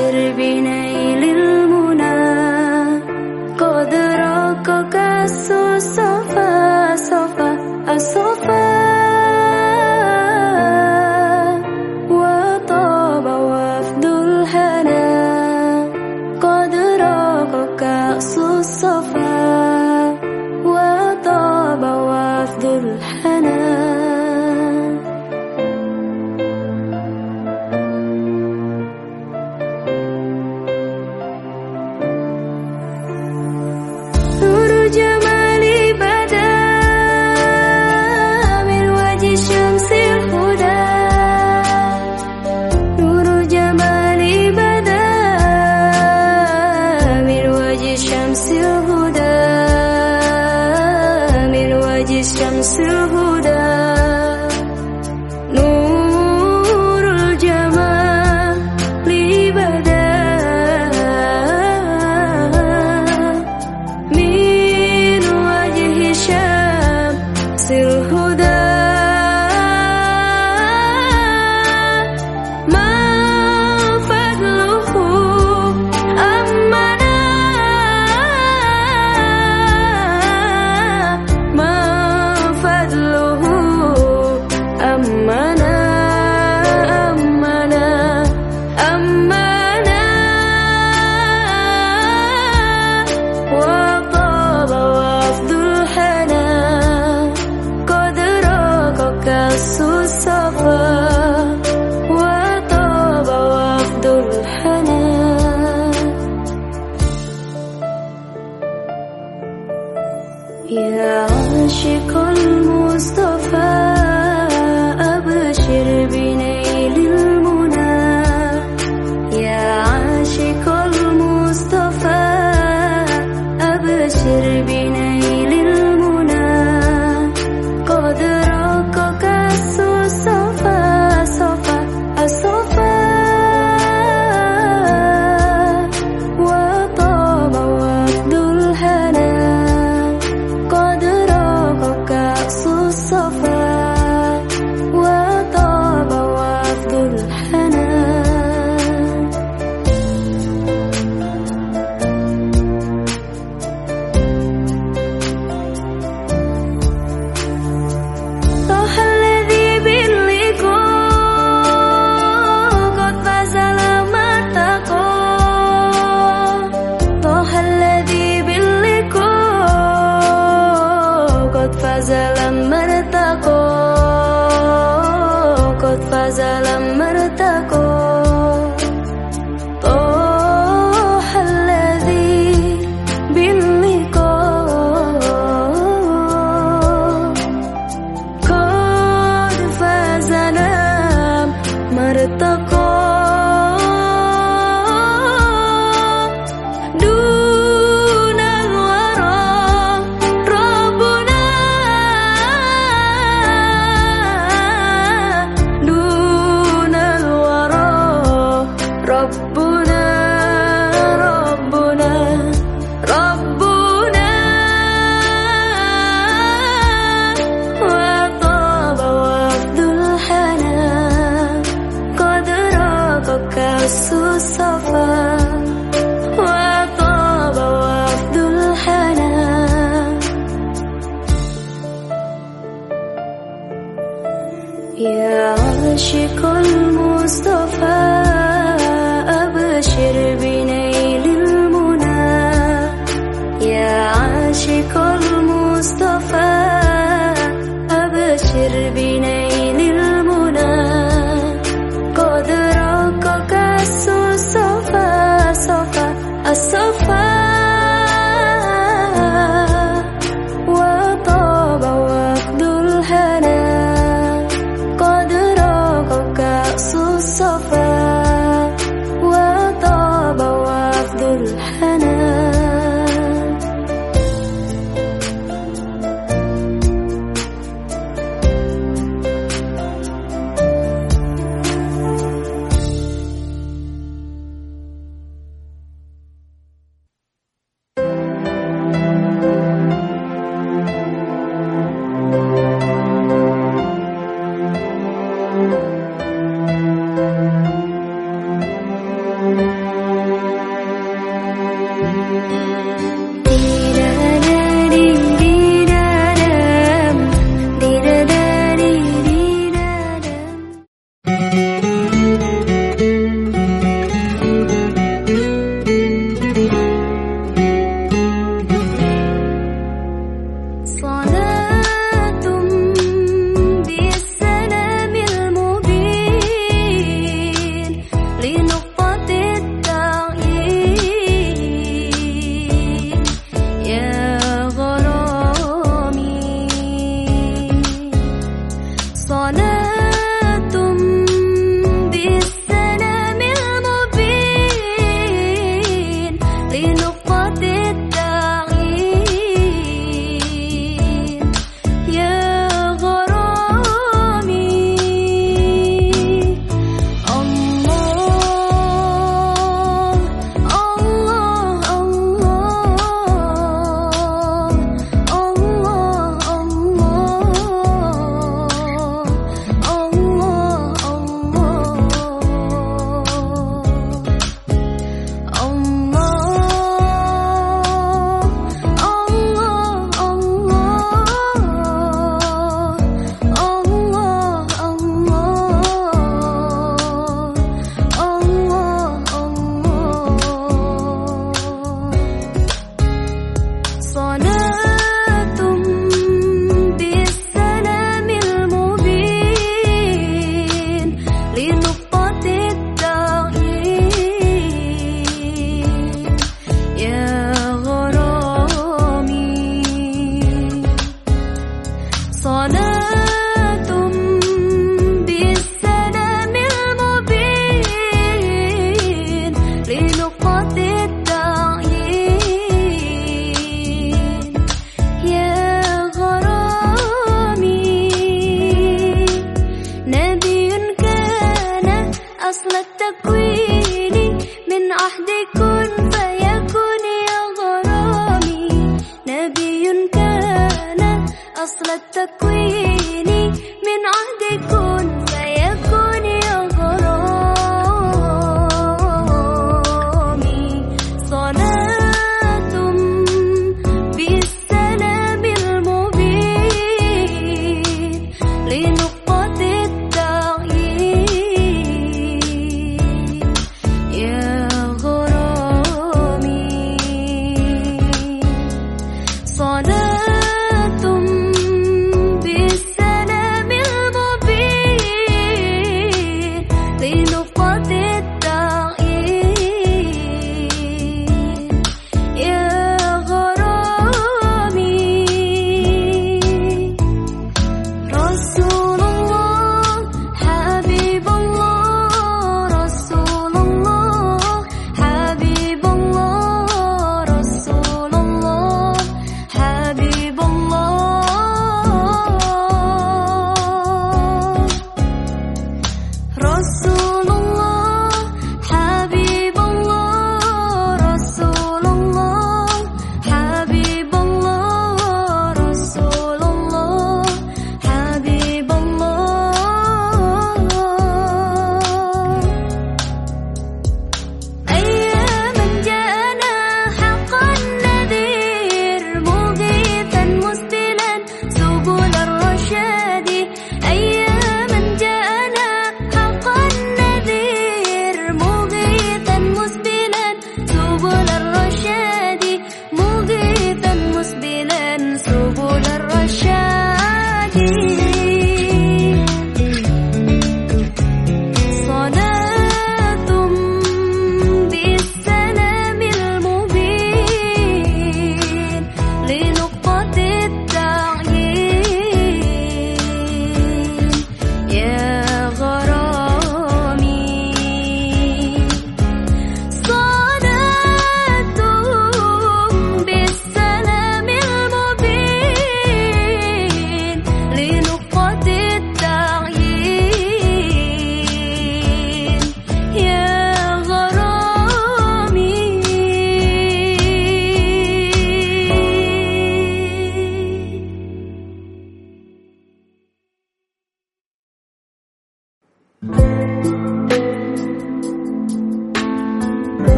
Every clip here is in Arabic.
Tervina ilmu na kodro kokasu chico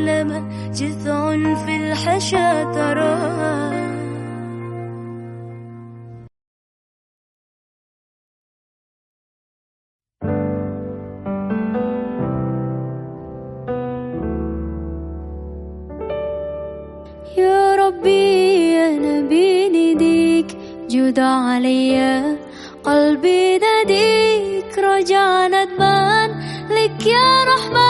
المسلمة جذع في الحشا ترى. يا ربي أنا نديك جود علي قلبي نديك رجعنا ندمان لك يا رحمن.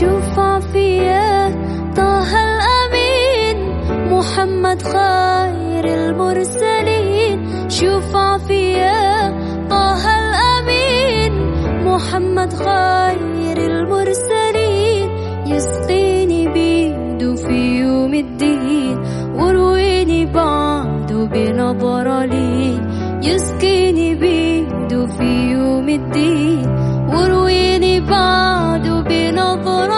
شوفها فيا طه الأمين محمد خير المرسلين. شوفها فيا طه الأمين محمد خير المرسلين. يسقيني بيده في يوم الدين ورويني بعده بنظرة ليه يسقيني بيده في يوم الدين ورويني بعده بنظرة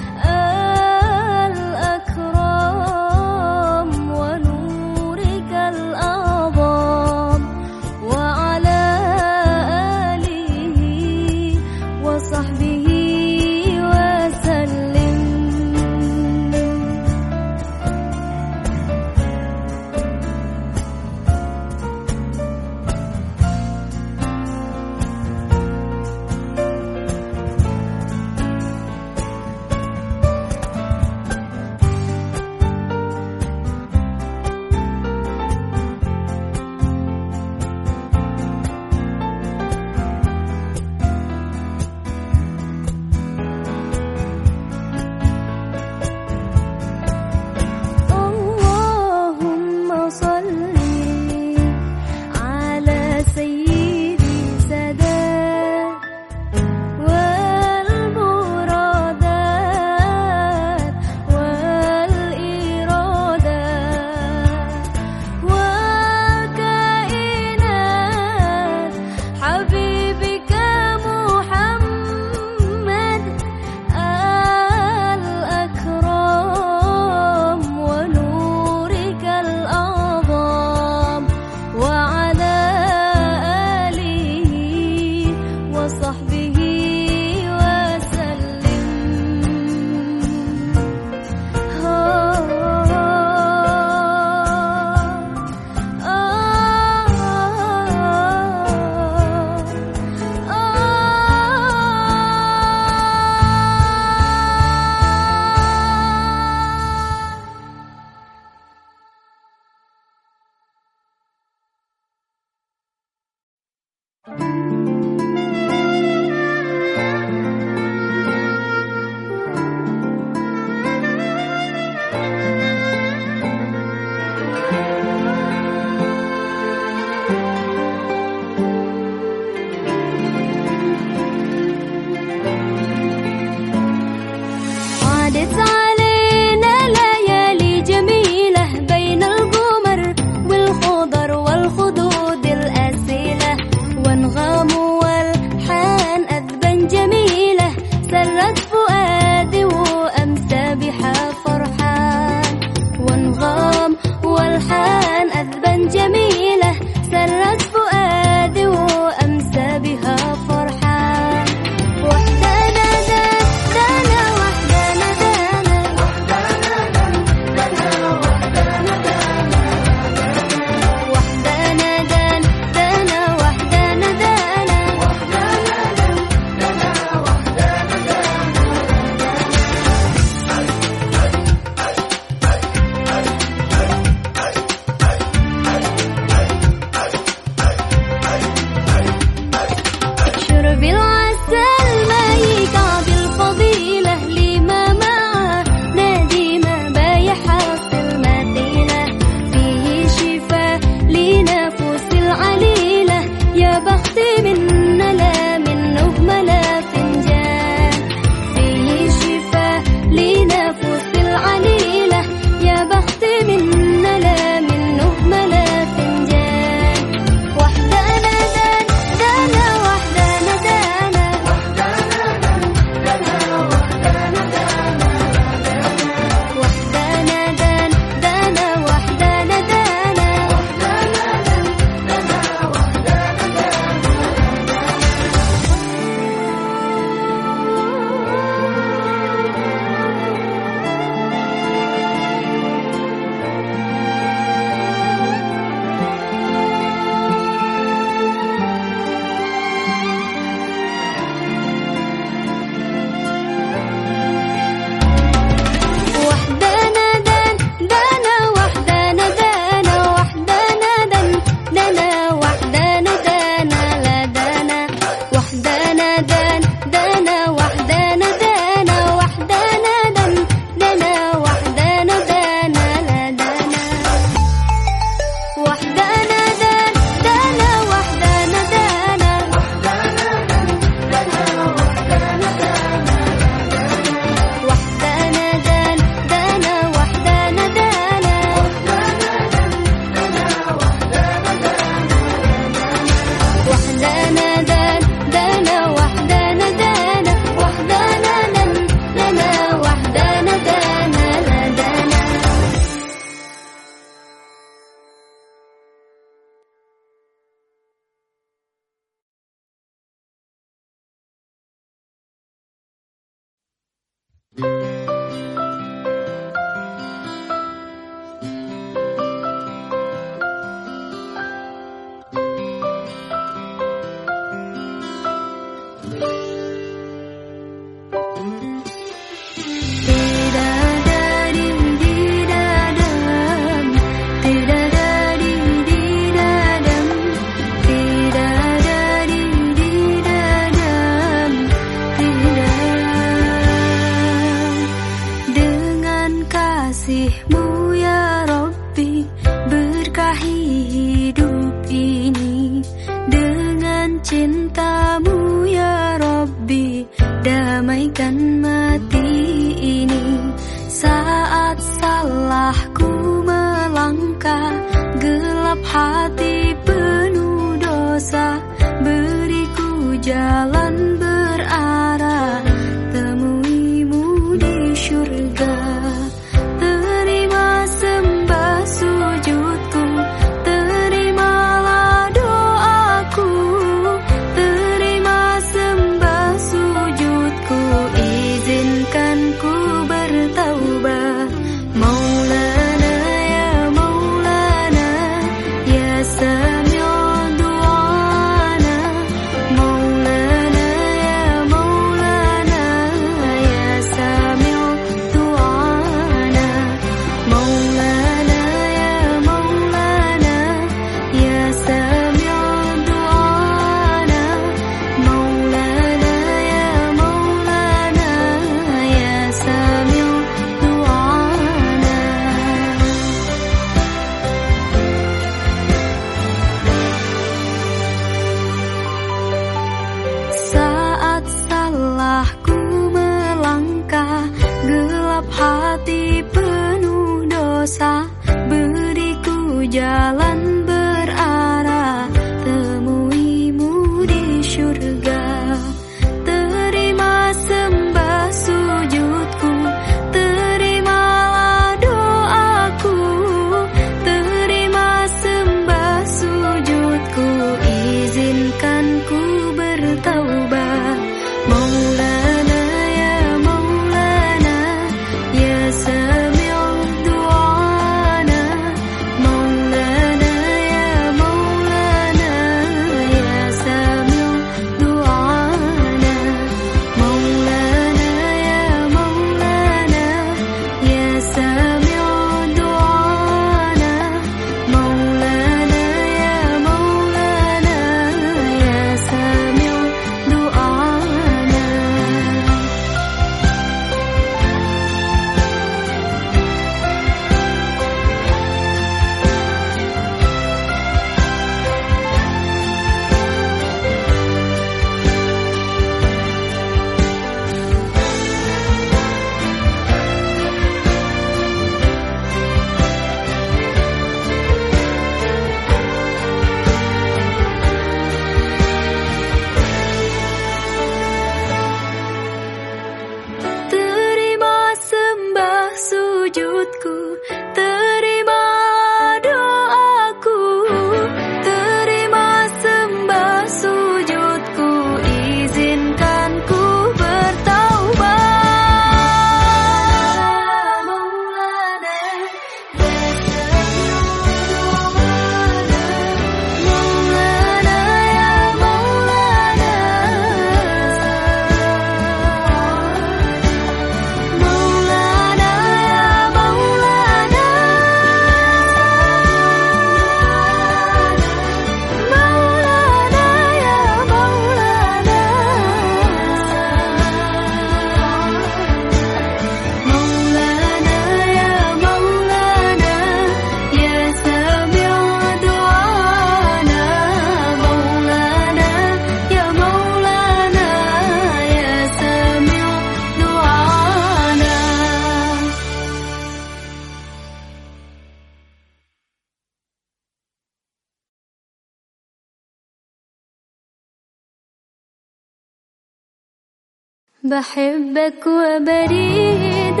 بحبك وبريدك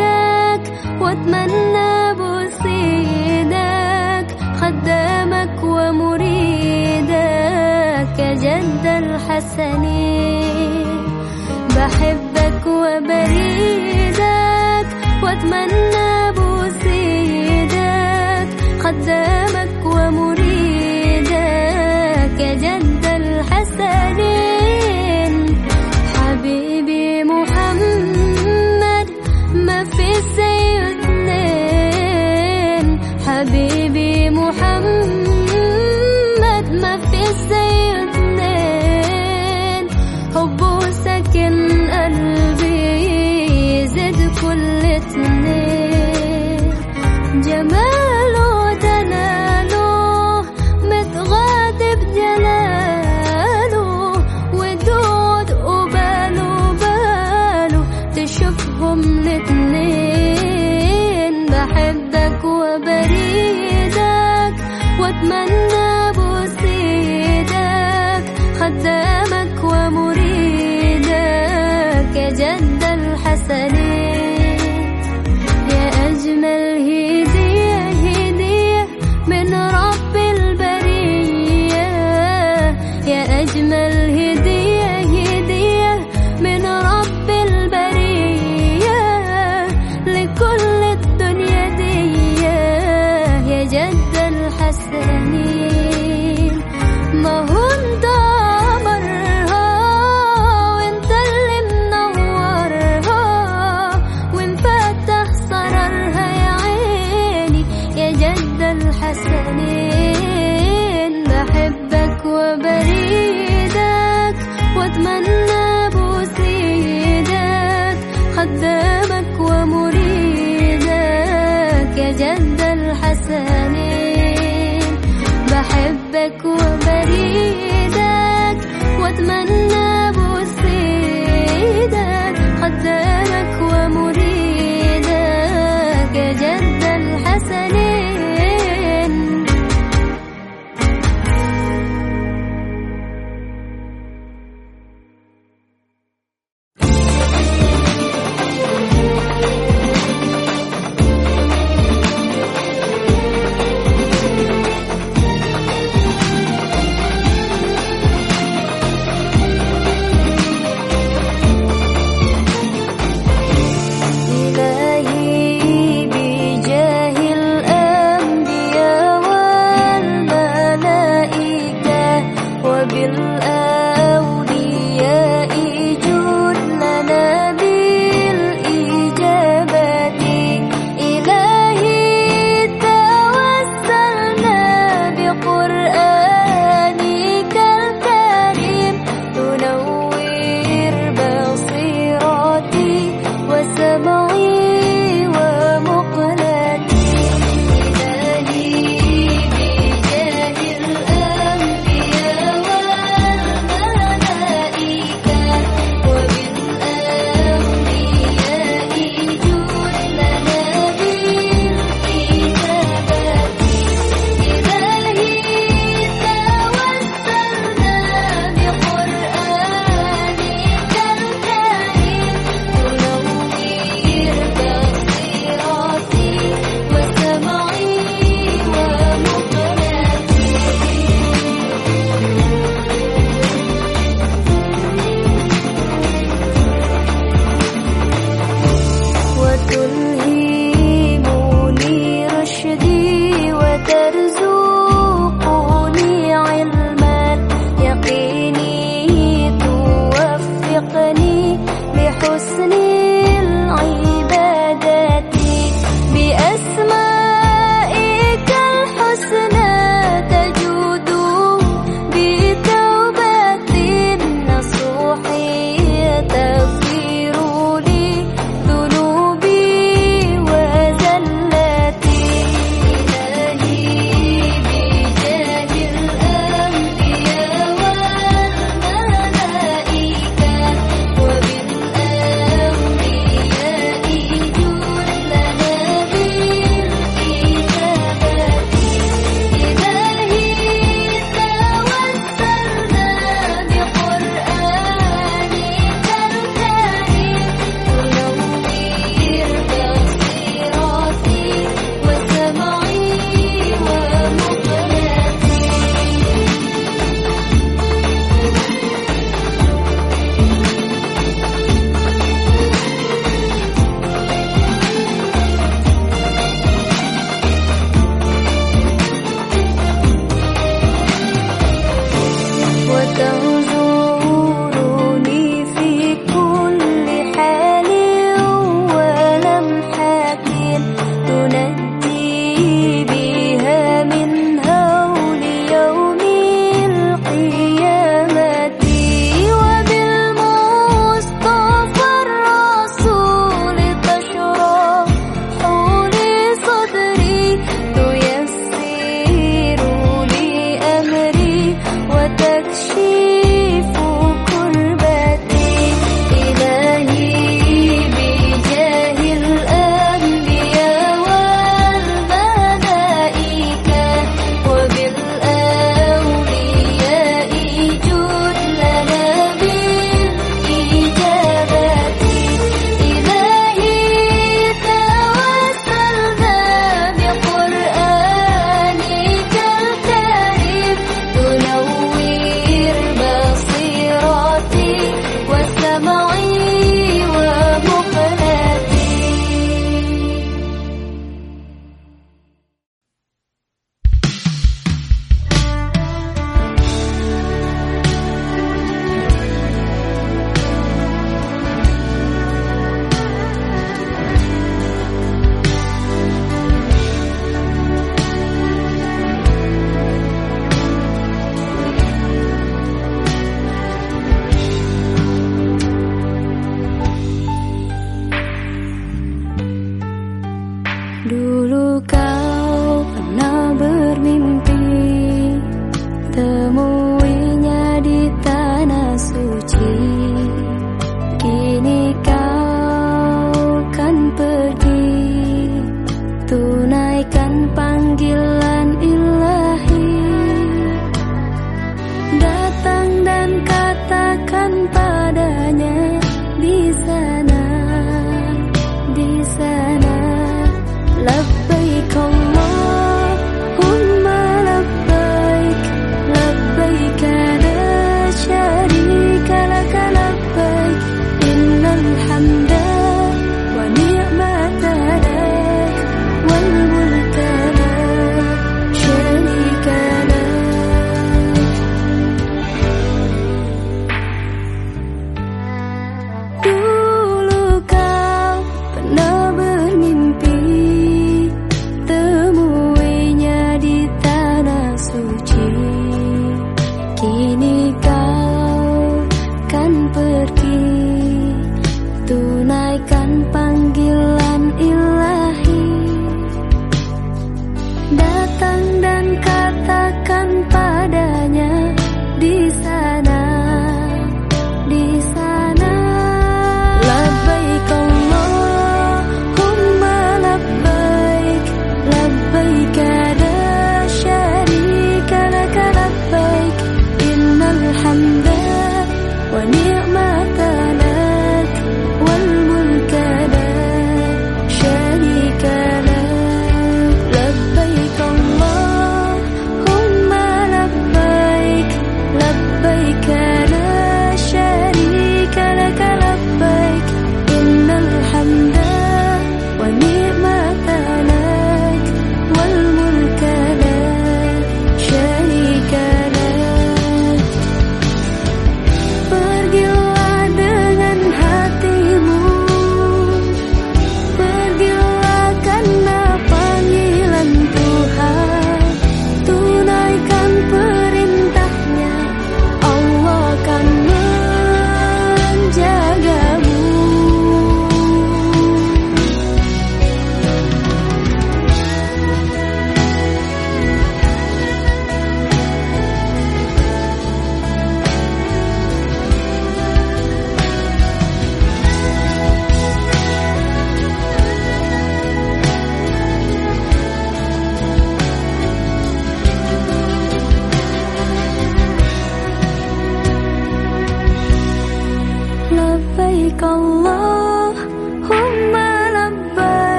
وأتمنى بوسيدك خدامك ومريدك يا جد الحسنين بحبك وبريدك وأتمنى بوسيدك خدامك ومريدك يا جد ما في زي اتنين حبه سكن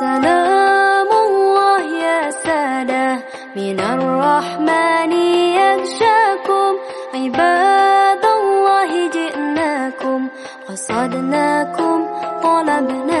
سلام الله يا سادة. من الرحمن يغشاكم عباد الله جئناكم. قصدناكم طلبناكم.